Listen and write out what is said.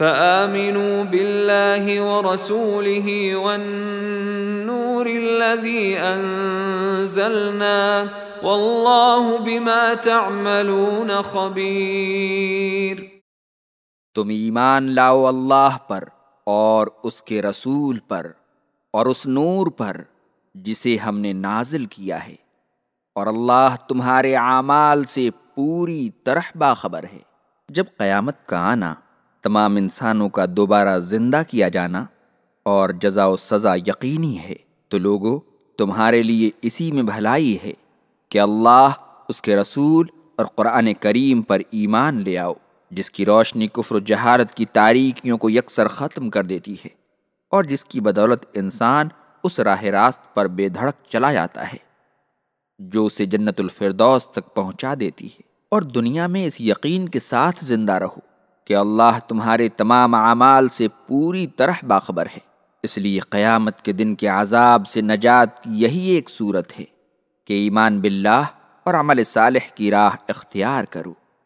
فآمنوا بالله ورسوله والنور الذي أنزلنا والله بما تعملون خبير تم ایمان لاؤ اللہ پر اور اس کے رسول پر اور اس نور پر جسے ہم نے نازل کیا ہے اور اللہ تمہارے اعمال سے پوری طرح باخبر ہے جب قیامت کا آنا تمام انسانوں کا دوبارہ زندہ کیا جانا اور جزا و سزا یقینی ہے۔ تو لوگوں تمہارے لیے اسی میں بھلائی ہے کہ اللہ اس کے رسول اور قرآن کریم پر ایمان لے آؤ، جس کی روشنی کفر و جہارت کی تاریکیوں کو یکسر ختم کر دیتی ہے اور جس کی بدولت انسان اس راہ راست پر بے دھڑک چلا جاتا ہے، جو اسے جنت الفردوس تک پہنچا دیتی ہے۔ اور دنیا میں اس یقین کے ساتھ زندہ رہو۔ کہ اللہ تمہارے تمام اعمال سے پوری طرح باخبر ہے۔ اس لیے قیامت کے دن کے عذاب سے نجات کی یہی ایک صورت ہے کہ ایمان باللہ اور عمل صالح کی راہ اختیار کرو۔